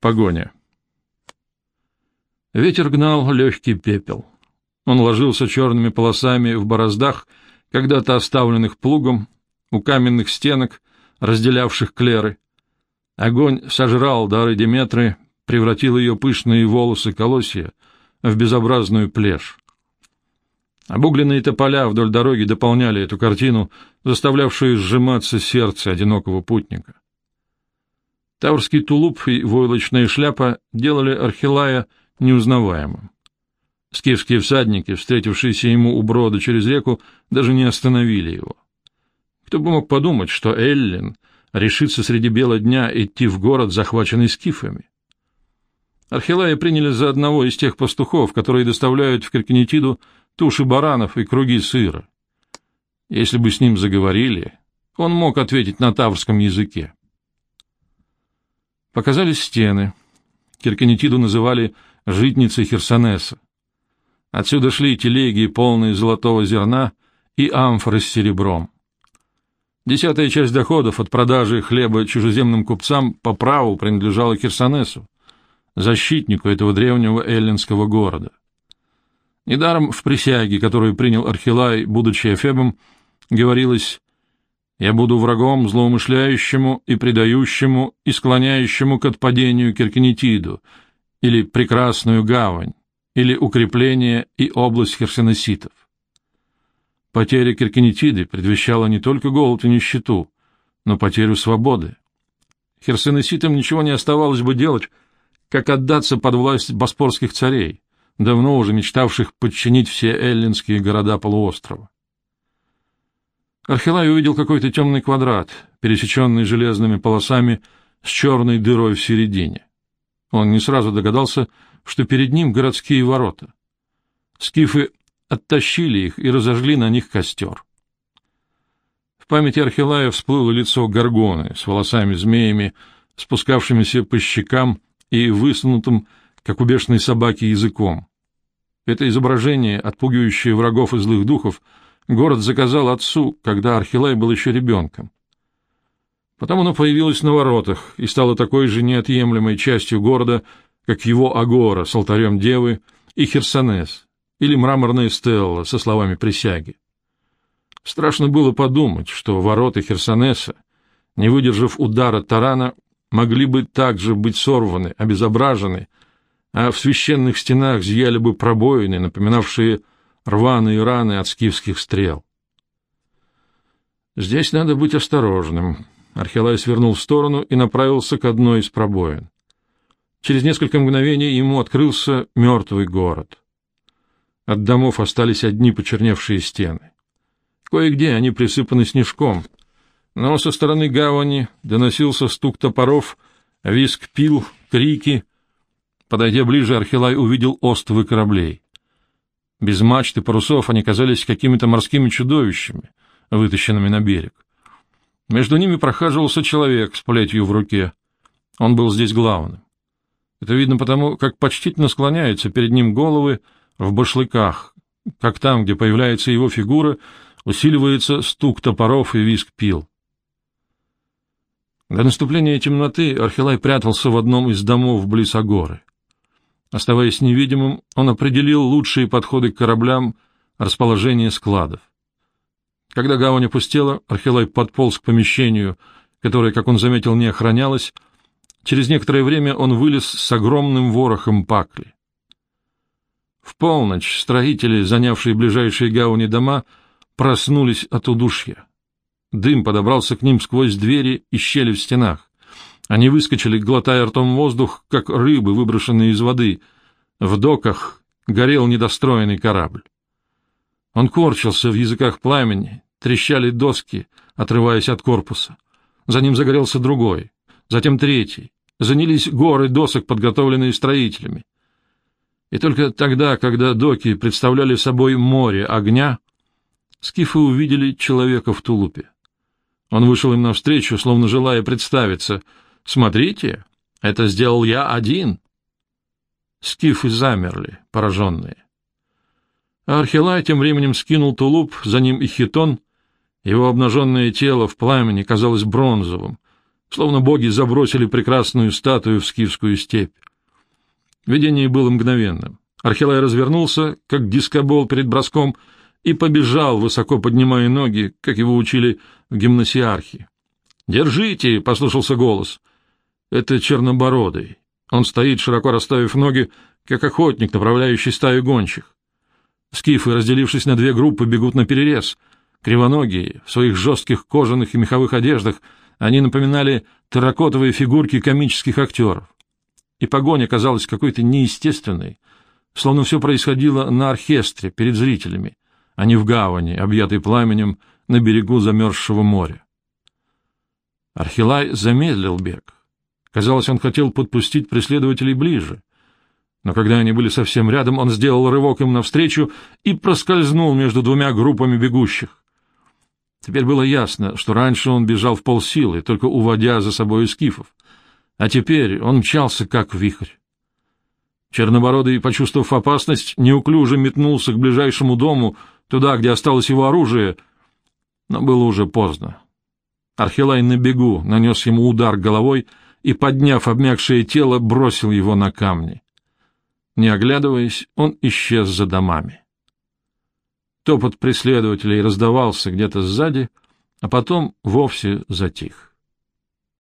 Погоня. Ветер гнал легкий пепел. Он ложился черными полосами в бороздах, когда-то оставленных плугом, у каменных стенок, разделявших клеры. Огонь сожрал дары Деметры, превратил ее пышные волосы колосья в безобразную плешь. Обугленные тополя вдоль дороги дополняли эту картину, заставлявшую сжиматься сердце одинокого путника. Таврский тулуп и войлочная шляпа делали Архилая неузнаваемым. Скифские всадники, встретившиеся ему у брода через реку, даже не остановили его. Кто бы мог подумать, что Эллин решится среди бела дня идти в город, захваченный скифами? Архилая приняли за одного из тех пастухов, которые доставляют в Киркинетиду туши баранов и круги сыра. Если бы с ним заговорили, он мог ответить на таврском языке. Показались стены. Кирканетиду называли «житницей Херсонеса». Отсюда шли телеги, полные золотого зерна, и амфоры с серебром. Десятая часть доходов от продажи хлеба чужеземным купцам по праву принадлежала Херсонесу, защитнику этого древнего эллинского города. Недаром в присяге, которую принял Архилай, будучи Эфебом, говорилось я буду врагом злоумышляющему и предающему и склоняющему к отпадению Киркинетиду, или прекрасную гавань, или укрепление и область херсонеситов. Потеря Киркинетиды предвещала не только голод и нищету, но потерю свободы. Херсонеситам ничего не оставалось бы делать, как отдаться под власть боспорских царей, давно уже мечтавших подчинить все эллинские города полуострова. Архилай увидел какой-то темный квадрат, пересеченный железными полосами с черной дырой в середине. Он не сразу догадался, что перед ним городские ворота. Скифы оттащили их и разожгли на них костер. В памяти Архилая всплыло лицо Горгоны с волосами-змеями, спускавшимися по щекам и высунутым, как у бешеной собаки, языком. Это изображение, отпугивающее врагов и злых духов, — город заказал отцу, когда Архилай был еще ребенком. Потом оно появилось на воротах и стало такой же неотъемлемой частью города, как его агора с алтарем девы и Херсонес, или мраморная стелла со словами присяги. Страшно было подумать, что ворота Херсонеса, не выдержав удара тарана, могли бы также быть сорваны, обезображены, а в священных стенах зияли бы пробоины, напоминавшие рваные раны от скифских стрел. Здесь надо быть осторожным. Архилай свернул в сторону и направился к одной из пробоин. Через несколько мгновений ему открылся мертвый город. От домов остались одни почерневшие стены. Кое-где они присыпаны снежком, но со стороны гавани доносился стук топоров, визг пил, крики. Подойдя ближе, Архилай увидел остовы кораблей. Без мачт и парусов они казались какими-то морскими чудовищами, вытащенными на берег. Между ними прохаживался человек с плетью в руке. Он был здесь главным. Это видно потому, как почтительно склоняются перед ним головы в башлыках, как там, где появляется его фигура, усиливается стук топоров и визг пил. До наступления темноты Архилай прятался в одном из домов близ Агоры. Оставаясь невидимым, он определил лучшие подходы к кораблям, расположение складов. Когда гавань опустела, Архилай подполз к помещению, которое, как он заметил, не охранялось. Через некоторое время он вылез с огромным ворохом пакли. В полночь строители, занявшие ближайшие гавани дома, проснулись от удушья. Дым подобрался к ним сквозь двери и щели в стенах. Они выскочили, глотая ртом воздух, как рыбы, выброшенные из воды. В доках горел недостроенный корабль. Он корчился в языках пламени, трещали доски, отрываясь от корпуса. За ним загорелся другой, затем третий. Занялись горы досок, подготовленные строителями. И только тогда, когда доки представляли собой море огня, скифы увидели человека в тулупе. Он вышел им навстречу, словно желая представиться — Смотрите, это сделал я один. Скифы замерли, пораженные. Архилай тем временем скинул тулуп, за ним и хитон. Его обнаженное тело в пламени казалось бронзовым, словно боги забросили прекрасную статую в скифскую степь. Видение было мгновенным. Архилай развернулся, как дискобол перед броском, и побежал, высоко поднимая ноги, как его учили в гимнасиархии. «Держите!» — послушался голос. «Это Чернобородый. Он стоит, широко расставив ноги, как охотник, направляющий стаю гончих. Скифы, разделившись на две группы, бегут на перерез. Кривоногие, в своих жестких кожаных и меховых одеждах, они напоминали терракотовые фигурки комических актеров. И погоня казалась какой-то неестественной, словно все происходило на оркестре перед зрителями, а не в гавани, объятой пламенем на берегу замерзшего моря. Архилай замедлил бег. Казалось, он хотел подпустить преследователей ближе. Но когда они были совсем рядом, он сделал рывок им навстречу и проскользнул между двумя группами бегущих. Теперь было ясно, что раньше он бежал в полсилы, только уводя за собой скифов, а теперь он мчался как вихрь. Чернобородый, почувствовав опасность, неуклюже метнулся к ближайшему дому, туда, где осталось его оружие, но было уже поздно. Архилай на бегу нанес ему удар головой и, подняв обмякшее тело, бросил его на камни. Не оглядываясь, он исчез за домами. Топот преследователей раздавался где-то сзади, а потом вовсе затих.